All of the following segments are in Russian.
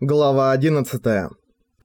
Глава 11.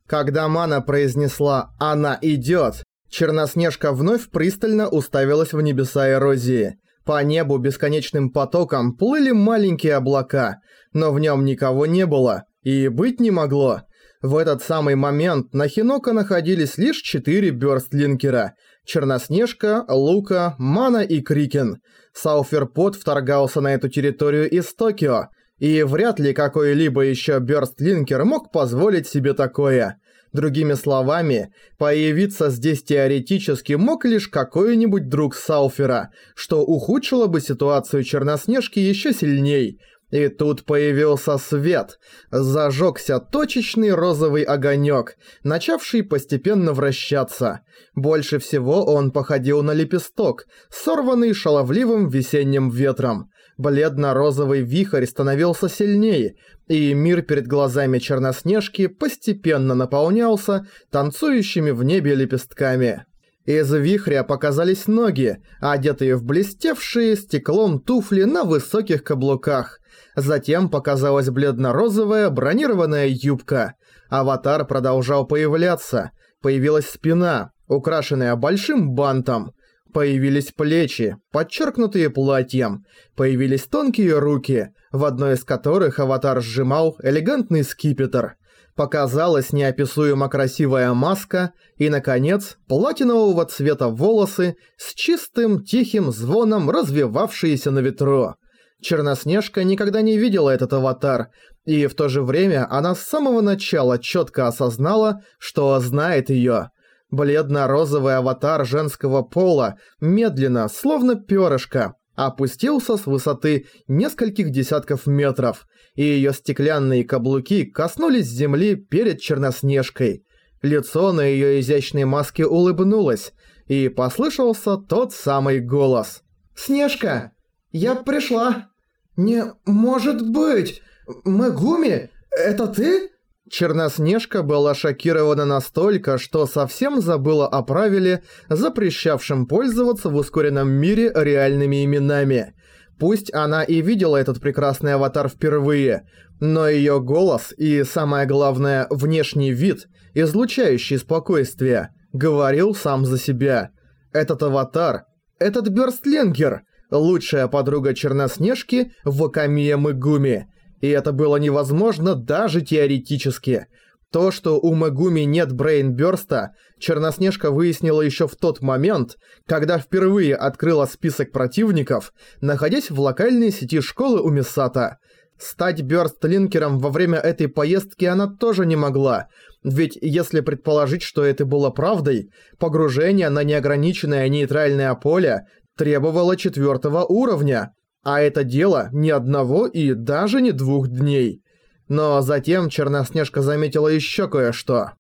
Когда Мана произнесла «Она идёт», Черноснежка вновь пристально уставилась в небеса эрозии. По небу бесконечным потоком плыли маленькие облака, но в нём никого не было, и быть не могло. В этот самый момент на Хинока находились лишь четыре бёрстлинкера – Черноснежка, Лука, Мана и Крикен. Сауферпот вторгался на эту территорию из Токио – и вряд ли какой-либо еще Бёрстлинкер мог позволить себе такое. Другими словами, появиться здесь теоретически мог лишь какой-нибудь друг Сауфера, что ухудшило бы ситуацию Черноснежки еще сильней. И тут появился свет. Зажегся точечный розовый огонек, начавший постепенно вращаться. Больше всего он походил на лепесток, сорванный шаловливым весенним ветром. Бледно-розовый вихрь становился сильнее, и мир перед глазами Черноснежки постепенно наполнялся танцующими в небе лепестками. Из вихря показались ноги, одетые в блестевшие стеклом туфли на высоких каблуках. Затем показалась бледно-розовая бронированная юбка. Аватар продолжал появляться. Появилась спина, украшенная большим бантом. Появились плечи, подчеркнутые платьем. Появились тонкие руки, в одной из которых аватар сжимал элегантный скипетр. Показалась неописуемо красивая маска и, наконец, платинового цвета волосы с чистым тихим звоном, развивавшиеся на ветру. Черноснежка никогда не видела этот аватар, и в то же время она с самого начала четко осознала, что знает ее. Бледно-розовый аватар женского пола медленно, словно перышко, опустился с высоты нескольких десятков метров, и ее стеклянные каблуки коснулись земли перед Черноснежкой. Лицо на ее изящной маске улыбнулось, и послышался тот самый голос. «Снежка, я пришла!» «Не может быть! Мегуми, это ты?» Черноснежка была шокирована настолько, что совсем забыла о правиле, запрещавшем пользоваться в ускоренном мире реальными именами. Пусть она и видела этот прекрасный аватар впервые, но её голос и, самое главное, внешний вид, излучающий спокойствие, говорил сам за себя. Этот аватар, этот Бёрстленгер, лучшая подруга Черноснежки Вакамия Мегуми – и это было невозможно даже теоретически. То, что у Мегуми нет брейнбёрста, Черноснежка выяснила еще в тот момент, когда впервые открыла список противников, находясь в локальной сети школы у Мисата. Стать бёрст-линкером во время этой поездки она тоже не могла, ведь если предположить, что это было правдой, погружение на неограниченное нейтральное поле требовало четвертого уровня – а это дело ни одного и даже не двух дней. Но затем Черноснежка заметила еще кое-что.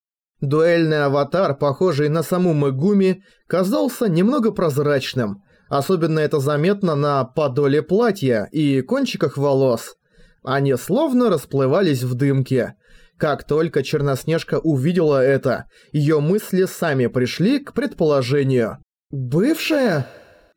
Дуэльный аватар, похожий на саму Мегуми, казался немного прозрачным. Особенно это заметно на подоле платья и кончиках волос. Они словно расплывались в дымке. Как только Черноснежка увидела это, ее мысли сами пришли к предположению. «Бывшая?»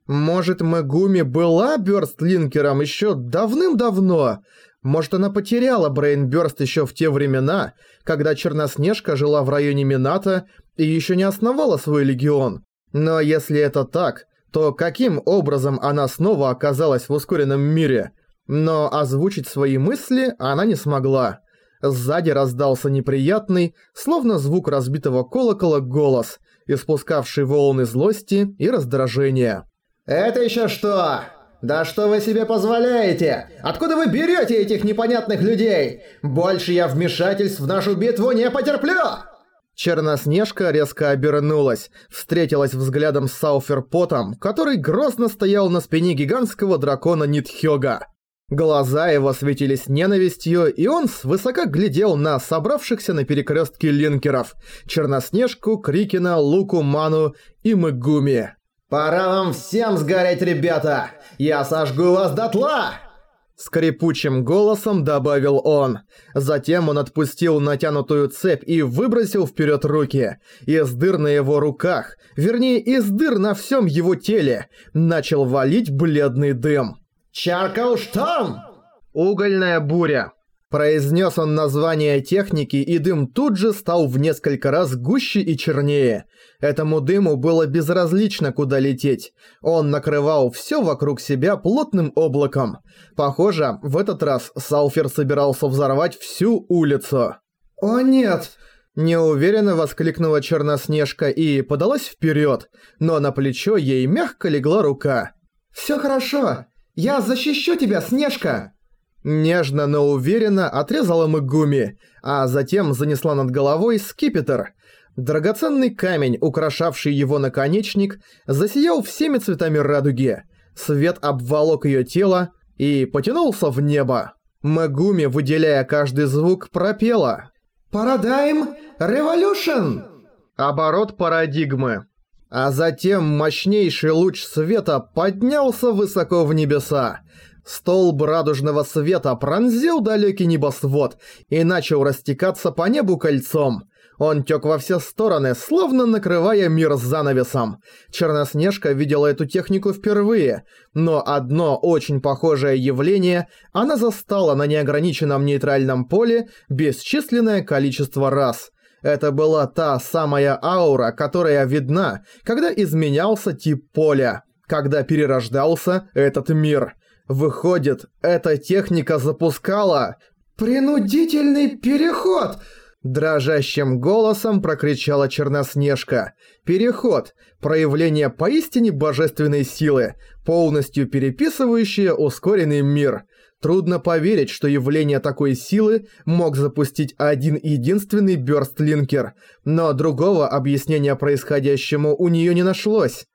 Может, Мегуми была Бёрстлинкером еще давным-давно? Может, она потеряла Брейнбёрст еще в те времена, когда Черноснежка жила в районе Мината и еще не основала свой легион? Но если это так, то каким образом она снова оказалась в ускоренном мире? Но озвучить свои мысли она не смогла. Сзади раздался неприятный, словно звук разбитого колокола, голос, испускавший волны злости и раздражения. «Это еще что? Да что вы себе позволяете? Откуда вы берете этих непонятных людей? Больше я вмешательств в нашу битву не потерплю!» Черноснежка резко обернулась, встретилась взглядом с Сауферпотом, который грозно стоял на спине гигантского дракона Нитхёга. Глаза его светились ненавистью, и он свысока глядел на собравшихся на перекрестке линкеров – Черноснежку, Крикина, Луку, Ману и Мегуми. «Пора вам всем сгореть, ребята! Я сожгу вас дотла!» Скрипучим голосом добавил он. Затем он отпустил натянутую цепь и выбросил вперед руки. Из дыр на его руках, вернее из дыр на всем его теле, начал валить бледный дым. «Чаркал шторм!» Угольная буря. Произнес он название техники, и дым тут же стал в несколько раз гуще и чернее. Этому дыму было безразлично, куда лететь. Он накрывал все вокруг себя плотным облаком. Похоже, в этот раз Салфер собирался взорвать всю улицу. «О нет!» Неуверенно воскликнула Черноснежка и подалась вперед, но на плечо ей мягко легла рука. «Всё хорошо! Я защищу тебя, Снежка!» Нежно, но уверенно отрезала Мэгуми, а затем занесла над головой скипетр. Драгоценный камень, украшавший его наконечник, засиял всеми цветами радуги. Свет обволок её тело и потянулся в небо. Мэгуми, выделяя каждый звук, пропела. «Парадайм Революшн!» Оборот парадигмы. А затем мощнейший луч света поднялся высоко в небеса. Столб радужного света пронзил далекий небосвод и начал растекаться по небу кольцом. Он тёк во все стороны, словно накрывая мир занавесом. Черноснежка видела эту технику впервые, но одно очень похожее явление она застала на неограниченном нейтральном поле бесчисленное количество раз. Это была та самая аура, которая видна, когда изменялся тип поля, когда перерождался этот мир – Выходит, эта техника запускала... «Принудительный переход!» Дрожащим голосом прокричала Черноснежка. Переход – проявление поистине божественной силы, полностью переписывающее ускоренный мир. Трудно поверить, что явление такой силы мог запустить один единственный бёрстлинкер, но другого объяснения происходящему у неё не нашлось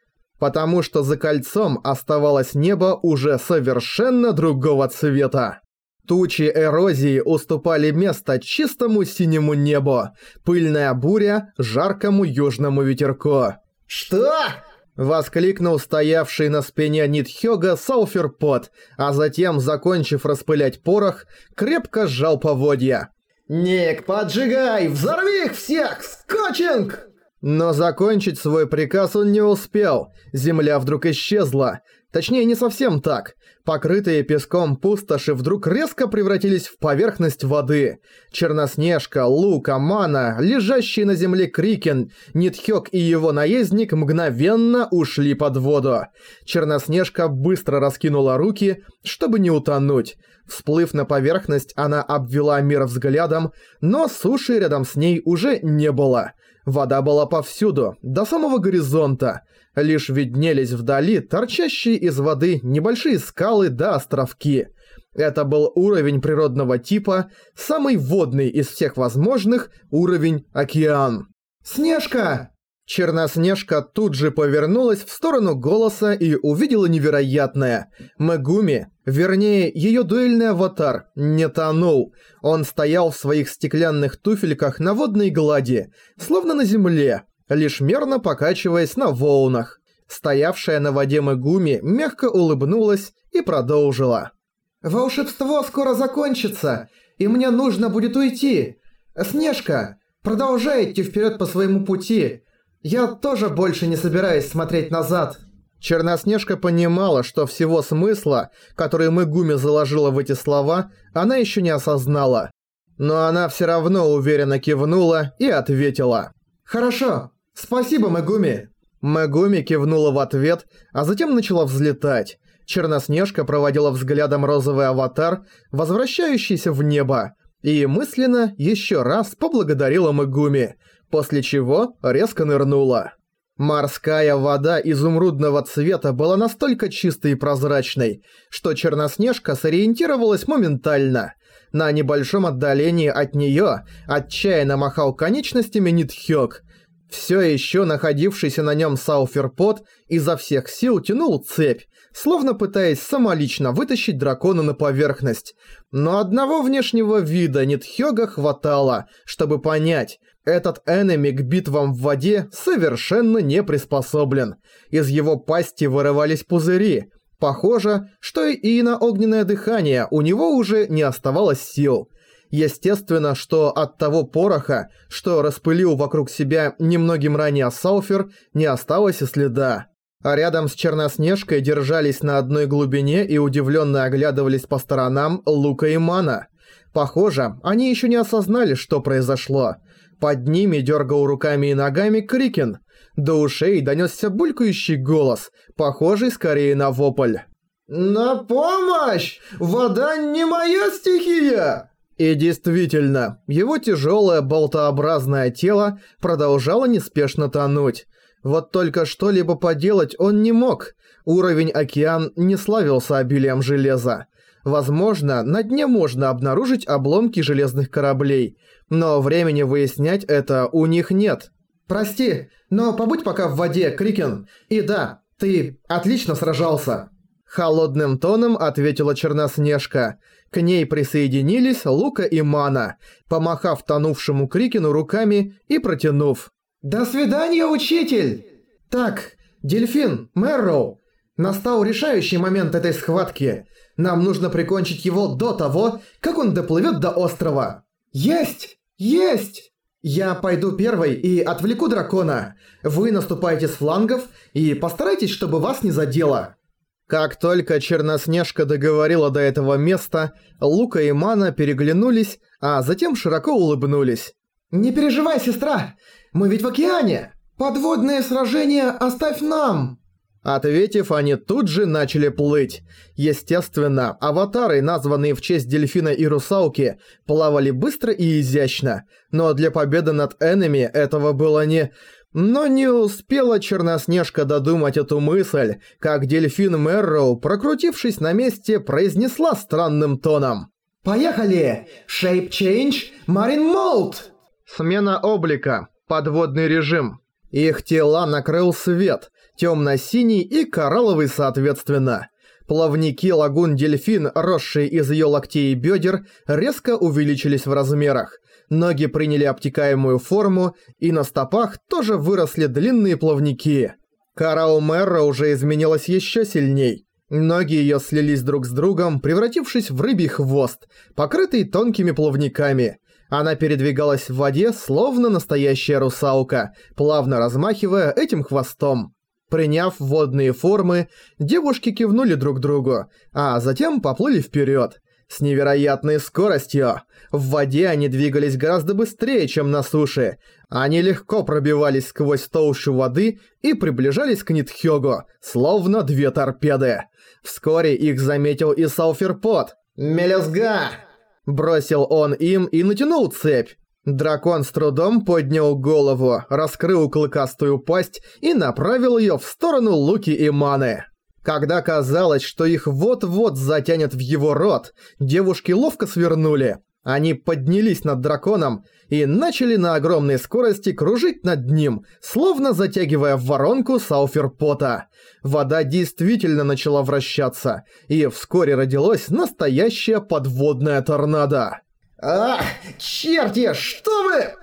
потому что за кольцом оставалось небо уже совершенно другого цвета. Тучи эрозии уступали место чистому синему небу, пыльная буря – жаркому южному ветерку. «Что?» – воскликнул стоявший на спине Нитхёга Салферпот, а затем, закончив распылять порох, крепко сжал поводья. «Ник, поджигай! Взорви их всех! Скотчинг!» Но закончить свой приказ он не успел. Земля вдруг исчезла. Точнее, не совсем так. Покрытые песком пустоши вдруг резко превратились в поверхность воды. Черноснежка, Лука, Мана, лежащий на земле Крикен, Нитхёк и его наездник мгновенно ушли под воду. Черноснежка быстро раскинула руки, чтобы не утонуть. Всплыв на поверхность, она обвела мир взглядом, но суши рядом с ней уже не было. Вода была повсюду, до самого горизонта. Лишь виднелись вдали торчащие из воды небольшие скалы да островки. Это был уровень природного типа, самый водный из всех возможных уровень океан. «Снежка!» Черноснежка тут же повернулась в сторону голоса и увидела невероятное. Мегуми, вернее, ее дуэльный аватар, не тонул. Он стоял в своих стеклянных туфельках на водной глади, словно на земле, лишь мерно покачиваясь на волнах. Стоявшая на воде Мегуми мягко улыбнулась и продолжила. «Волшебство скоро закончится, и мне нужно будет уйти. Снежка, продолжай идти вперед по своему пути». Я тоже больше не собираюсь смотреть назад. Черноснежка понимала, что всего смысла, который Мэгуми заложила в эти слова, она еще не осознала. Но она все равно уверенно кивнула и ответила. «Хорошо. Спасибо, Мэгуми». Мэгуми кивнула в ответ, а затем начала взлетать. Черноснежка проводила взглядом розовый аватар, возвращающийся в небо, и мысленно еще раз поблагодарила Мэгуми – после чего резко нырнула. Морская вода изумрудного цвета была настолько чистой и прозрачной, что Черноснежка сориентировалась моментально. На небольшом отдалении от неё отчаянно махал конечностями Нитхёк. Всё ещё находившийся на нём Сауферпот изо всех сил тянул цепь, словно пытаясь самолично вытащить дракона на поверхность. Но одного внешнего вида Нитхёга хватало, чтобы понять – этот энеми к битвам в воде совершенно не приспособлен. Из его пасти вырывались пузыри. Похоже, что и на огненное дыхание у него уже не оставалось сил. Естественно, что от того пороха, что распылил вокруг себя немногим ранее Салфер, не осталось и следа. А рядом с Черноснежкой держались на одной глубине и удивленно оглядывались по сторонам Лука и Мана. Похоже, они еще не осознали, что произошло. Под ними дергал руками и ногами Крикин. До ушей донесся булькающий голос, похожий скорее на вопль. «На помощь! Вода не моя стихия!» И действительно, его тяжелое болтообразное тело продолжало неспешно тонуть. Вот только что-либо поделать он не мог. Уровень океан не славился обилием железа. Возможно, на дне можно обнаружить обломки железных кораблей, но времени выяснять это у них нет. «Прости, но побудь пока в воде, Крикен. И да, ты отлично сражался». Холодным тоном ответила Черноснежка. К ней присоединились Лука и Мана, помахав тонувшему Крикину руками и протянув. «До свидания, учитель!» «Так, Дельфин, Мэрроу, настал решающий момент этой схватки. Нам нужно прикончить его до того, как он доплывет до острова». «Есть! Есть!» «Я пойду первой и отвлеку дракона. Вы наступаете с флангов и постарайтесь, чтобы вас не задело». Как только Черноснежка договорила до этого места, Лука и Мана переглянулись, а затем широко улыбнулись. «Не переживай, сестра! Мы ведь в океане! Подводное сражение оставь нам!» Ответив, они тут же начали плыть. Естественно, аватары, названные в честь дельфина и русалки, плавали быстро и изящно, но для победы над энеми этого было не... Но не успела Черноснежка додумать эту мысль, как дельфин Мэрроу, прокрутившись на месте, произнесла странным тоном. «Поехали! Shape Change, Marine Mode!» Смена облика, подводный режим. Их тела накрыл свет, темно-синий и коралловый соответственно. Плавники лагун дельфин, росшие из ее локтей и бедер, резко увеличились в размерах. Ноги приняли обтекаемую форму, и на стопах тоже выросли длинные плавники. Кара Омерра уже изменилась еще сильней. Ноги ее слились друг с другом, превратившись в рыбий хвост, покрытый тонкими плавниками. Она передвигалась в воде, словно настоящая русалка, плавно размахивая этим хвостом. Приняв водные формы, девушки кивнули друг другу, а затем поплыли вперед с невероятной скоростью. В воде они двигались гораздо быстрее, чем на суше. Они легко пробивались сквозь толщу воды и приближались к Нитхёгу, словно две торпеды. Вскоре их заметил и Салферпот. «Мелюзга!» Бросил он им и натянул цепь. Дракон с трудом поднял голову, раскрыл клыкастую пасть и направил её в сторону Луки и Маны. Когда казалось, что их вот-вот затянет в его рот, девушки ловко свернули. Они поднялись над драконом и начали на огромной скорости кружить над ним, словно затягивая в воронку сауферпота. Вода действительно начала вращаться, и вскоре родилось настоящее подводное торнадо. «Ах, черти, что вы...»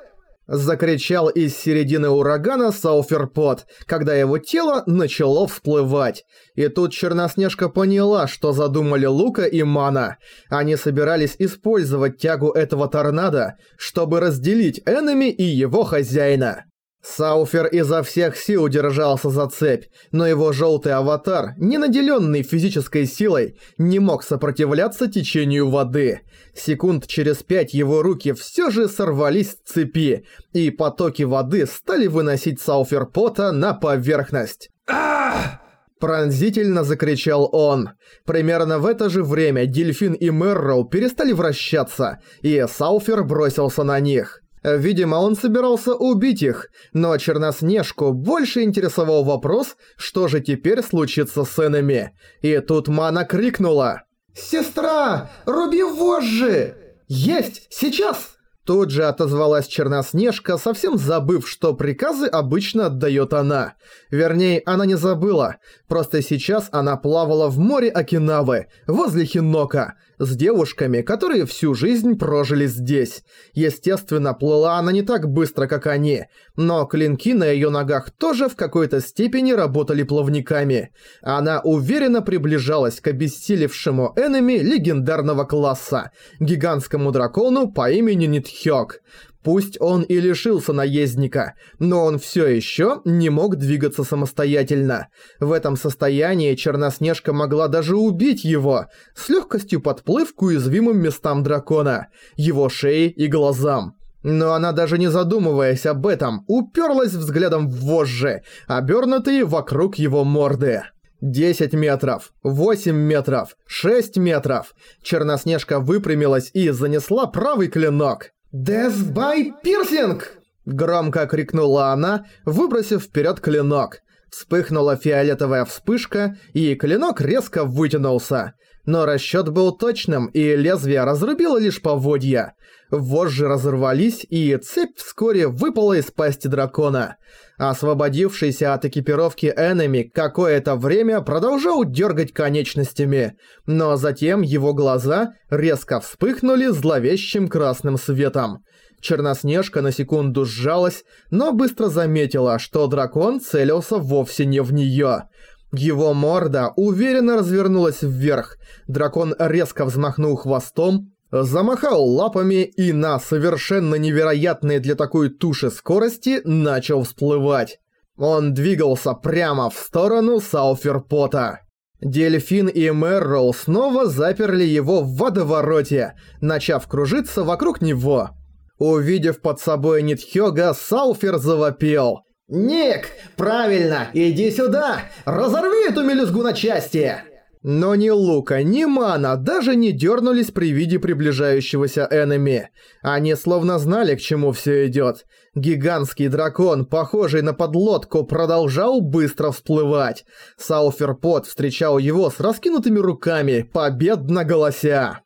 Закричал из середины урагана Сауферпот, когда его тело начало всплывать. И тут Черноснежка поняла, что задумали Лука и Мана. Они собирались использовать тягу этого торнадо, чтобы разделить Эннами и его хозяина. Сауфер изо всех сил держался за цепь, но его желтый аватар, не наделенный физической силой, не мог сопротивляться течению воды. Секунд через пять его руки все же сорвались с цепи, и потоки воды стали выносить Сауфер Пота на поверхность. Ах! Пронзительно закричал он. Примерно в это же время Дельфин и Мэрроу перестали вращаться, и Сауфер бросился на них. Видимо, он собирался убить их, но Черноснежку больше интересовал вопрос, что же теперь случится с Энами. И тут Мана крикнула «Сестра, руби вожжи!» «Есть! Сейчас!» Тут же отозвалась Черноснежка, совсем забыв, что приказы обычно отдает она. Вернее, она не забыла. Просто сейчас она плавала в море Окинавы, возле Хинока, с девушками, которые всю жизнь прожили здесь. Естественно, плыла она не так быстро, как они, но клинки на её ногах тоже в какой-то степени работали плавниками. Она уверенно приближалась к обессилевшему энеми легендарного класса, гигантскому дракону по имени Нитхёк. Пусть он и лишился наездника, но он все еще не мог двигаться самостоятельно. В этом состоянии Черноснежка могла даже убить его, с легкостью подплыв к уязвимым местам дракона, его шее и глазам. Но она даже не задумываясь об этом, уперлась взглядом в вожжи, обернутые вокруг его морды. 10 метров, 8 метров, 6 метров. Черноснежка выпрямилась и занесла правый клинок. «Death by piercing!» Громко крикнула она, выбросив вперед клинок. Вспыхнула фиолетовая вспышка, и клинок резко вытянулся. Но расчет был точным, и лезвие разрубило лишь поводья. Вожжи разорвались, и цепь вскоре выпала из пасти дракона. Освободившийся от экипировки Энеми какое-то время продолжал дергать конечностями, но затем его глаза резко вспыхнули зловещим красным светом. Черноснежка на секунду сжалась, но быстро заметила, что дракон целился вовсе не в неё. Его морда уверенно развернулась вверх, дракон резко взмахнул хвостом, замахал лапами и на совершенно невероятной для такой туши скорости начал всплывать. Он двигался прямо в сторону Сауферпота. Дельфин и Мэрроу снова заперли его в водовороте, начав кружиться вокруг него. Увидев под собой Нитхёга, Сауфер завопил. «Ник, правильно, иди сюда! Разорви эту мелюзгу на части!» Но ни Лука, ни Мана даже не дернулись при виде приближающегося энеми. Они словно знали, к чему все идет. Гигантский дракон, похожий на подлодку, продолжал быстро всплывать. Сауферпот встречал его с раскинутыми руками, победно голося.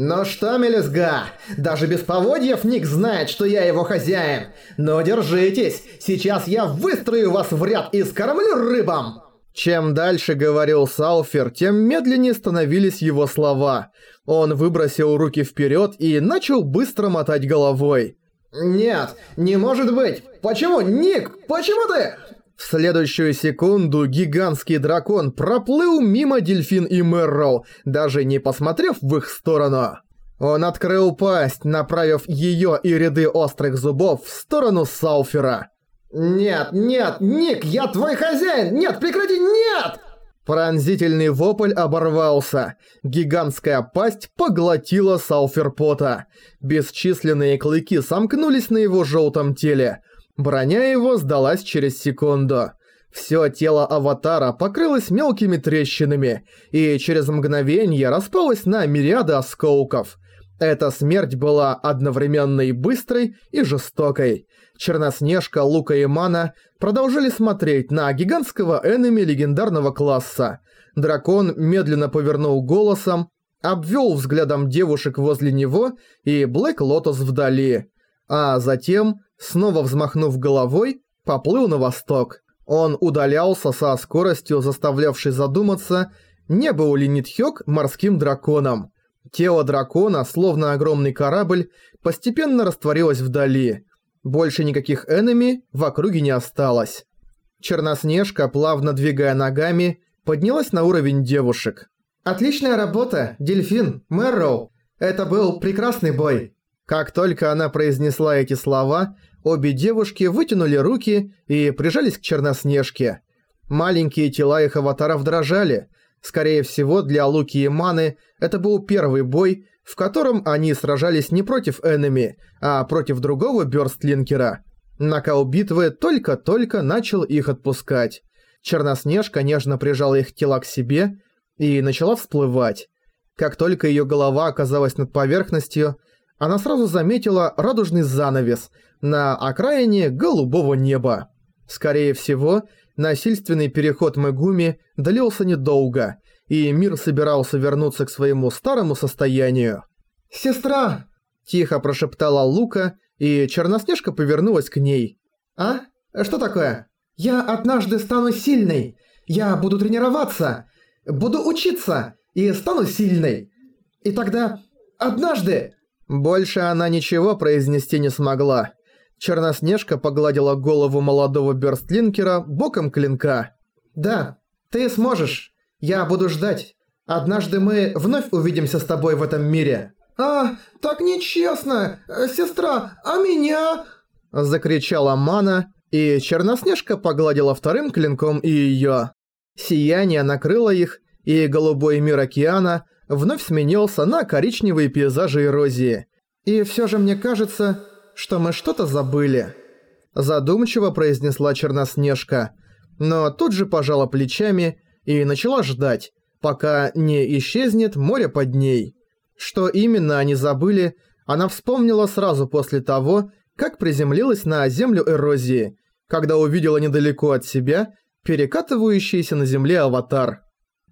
«Ну что, мелюзга, даже без поводьев Ник знает, что я его хозяин. Но держитесь, сейчас я выстрою вас в ряд и скормлю рыбам!» Чем дальше говорил Салфер, тем медленнее становились его слова. Он выбросил руки вперед и начал быстро мотать головой. «Нет, не может быть! Почему, Ник? Почему ты...» В следующую секунду гигантский дракон проплыл мимо Дельфин и Мэрроу, даже не посмотрев в их сторону. Он открыл пасть, направив её и ряды острых зубов в сторону Салфера. «Нет, нет, Ник, я твой хозяин! Нет, прекрати, нет!» Пронзительный вопль оборвался. Гигантская пасть поглотила Салферпота. Бесчисленные клыки сомкнулись на его желтом теле. Броня его сдалась через секунду. Всё тело аватара покрылось мелкими трещинами, и через мгновение распалось на мириады осколков. Эта смерть была одновременно и быстрой, и жестокой. Черноснежка, Лука и Мана продолжали смотреть на гигантского энеми легендарного класса. Дракон медленно повернул голосом, обвел взглядом девушек возле него и Блэк Лотос вдали. А затем, снова взмахнув головой, поплыл на восток. Он удалялся со скоростью, заставлявшей задуматься, не был ли Нитхёк морским драконом. Тело дракона, словно огромный корабль, постепенно растворилось вдали. Больше никаких энеми в округе не осталось. Черноснежка, плавно двигая ногами, поднялась на уровень девушек. «Отличная работа, Дельфин, Мэрроу. Это был прекрасный бой». Как только она произнесла эти слова, обе девушки вытянули руки и прижались к Черноснежке. Маленькие тела их аватаров дрожали. Скорее всего, для Луки и Маны это был первый бой, в котором они сражались не против энеми, а против другого бёрстлинкера. Накал битвы только-только начал их отпускать. Черноснежка нежно прижала их тела к себе и начала всплывать. Как только её голова оказалась над поверхностью, она сразу заметила радужный занавес на окраине голубого неба. Скорее всего, насильственный переход Мегуми длился недолго – и мир собирался вернуться к своему старому состоянию. «Сестра!» – тихо прошептала Лука, и Черноснежка повернулась к ней. «А? Что такое? Я однажды стану сильной. Я буду тренироваться, буду учиться и стану сильной. И тогда... однажды...» Больше она ничего произнести не смогла. Черноснежка погладила голову молодого бёрстлинкера боком клинка. «Да, ты сможешь. Я буду ждать. Однажды мы вновь увидимся с тобой в этом мире. «А, так нечестно! Сестра, а меня?» Закричала Мана, и Черноснежка погладила вторым клинком и её. Сияние накрыло их, и голубой мир океана вновь сменился на коричневые пейзажи эрозии. И всё же мне кажется, что мы что-то забыли. Задумчиво произнесла Черноснежка, но тут же пожала плечами и начала ждать, пока не исчезнет море под ней. Что именно они забыли, она вспомнила сразу после того, как приземлилась на землю эрозии, когда увидела недалеко от себя перекатывающийся на земле аватар.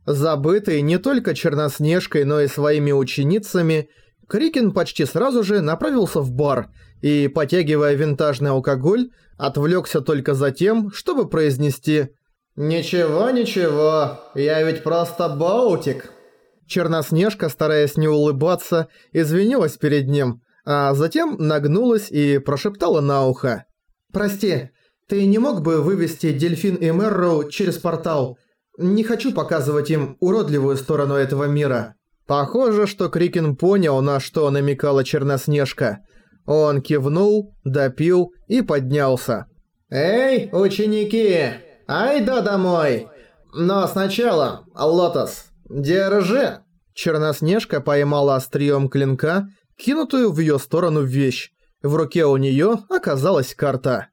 Забытый не только Черноснежкой, но и своими ученицами, Крикин почти сразу же направился в бар и, потягивая винтажный алкоголь, отвлекся только за тем, чтобы произнести «Ничего, ничего, я ведь просто боутик». Черноснежка, стараясь не улыбаться, извинилась перед ним, а затем нагнулась и прошептала на ухо. «Прости, ты не мог бы вывести Дельфин и Мэрроу через портал? Не хочу показывать им уродливую сторону этого мира». Похоже, что Крикин понял, на что намекала Черноснежка. Он кивнул, допил и поднялся. «Эй, ученики! Ай да домой! Но сначала, Лотос, держи!» Черноснежка поймала острием клинка, кинутую в ее сторону вещь. В руке у нее оказалась карта.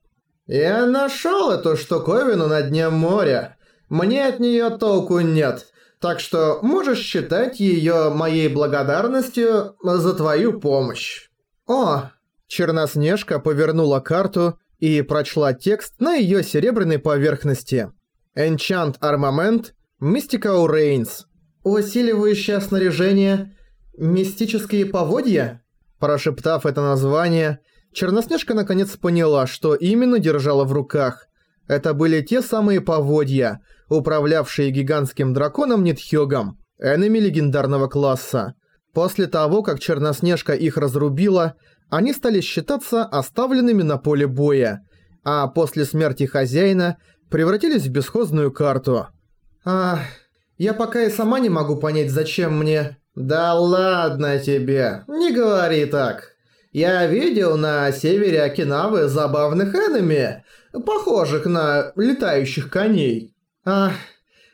«Я нашел эту штуковину на дне моря. Мне от нее толку нет, так что можешь считать ее моей благодарностью за твою помощь». «О!» Черноснежка повернула карту и прочла текст на ее серебряной поверхности. Enchant Armament Mystical Reigns. «Усиливающее снаряжение. Мистические поводья?» Прошептав это название, Черноснежка наконец поняла, что именно держала в руках. Это были те самые поводья, управлявшие гигантским драконом Нитхёгом, энеми легендарного класса. После того, как Черноснежка их разрубила, они стали считаться оставленными на поле боя, а после смерти хозяина превратились в бесхозную карту. «Ах, я пока и сама не могу понять, зачем мне...» «Да ладно тебе, не говори так!» Я видел на севере Окинавы забавных энеми, похожих на летающих коней. А,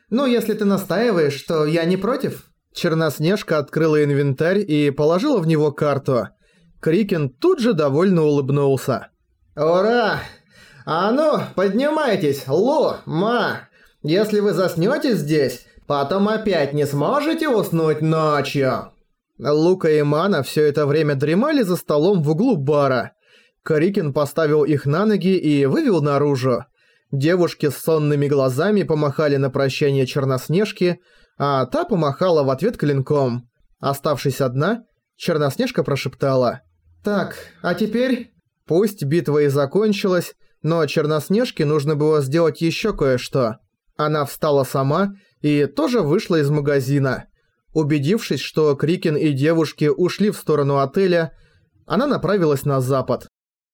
ну если ты настаиваешь, то я не против. Черноснежка открыла инвентарь и положила в него карту. Крикен тут же довольно улыбнулся. «Ура! А ну, поднимайтесь, Лу, Ма! Если вы заснёте здесь, потом опять не сможете уснуть ночью!» Лука и Мана все это время дремали за столом в углу бара. Карикин поставил их на ноги и вывел наружу. Девушки с сонными глазами помахали на прощание Черноснежке, а та помахала в ответ клинком. Оставшись одна, Черноснежка прошептала. «Так, а теперь...» Пусть битва и закончилась, но Черноснежке нужно было сделать еще кое-что. Она встала сама и тоже вышла из магазина. Убедившись, что Крикин и девушки ушли в сторону отеля, она направилась на запад.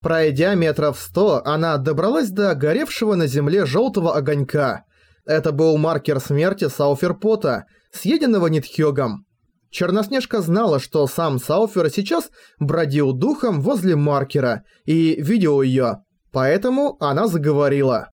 Пройдя метров сто, она добралась до горевшего на земле желтого огонька. Это был маркер смерти Сауферпота, съеденного Нитхёгом. Черноснежка знала, что сам Сауфер сейчас бродил духом возле маркера и видел её, поэтому она заговорила.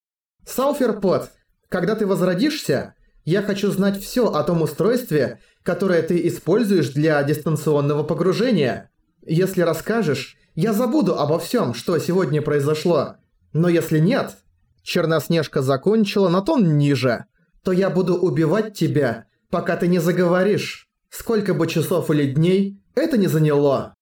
«Сауферпот, когда ты возродишься, я хочу знать всё о том устройстве, которое ты используешь для дистанционного погружения. Если расскажешь, я забуду обо всем, что сегодня произошло. Но если нет, Черноснежка закончила на тон ниже, то я буду убивать тебя, пока ты не заговоришь. Сколько бы часов или дней это не заняло.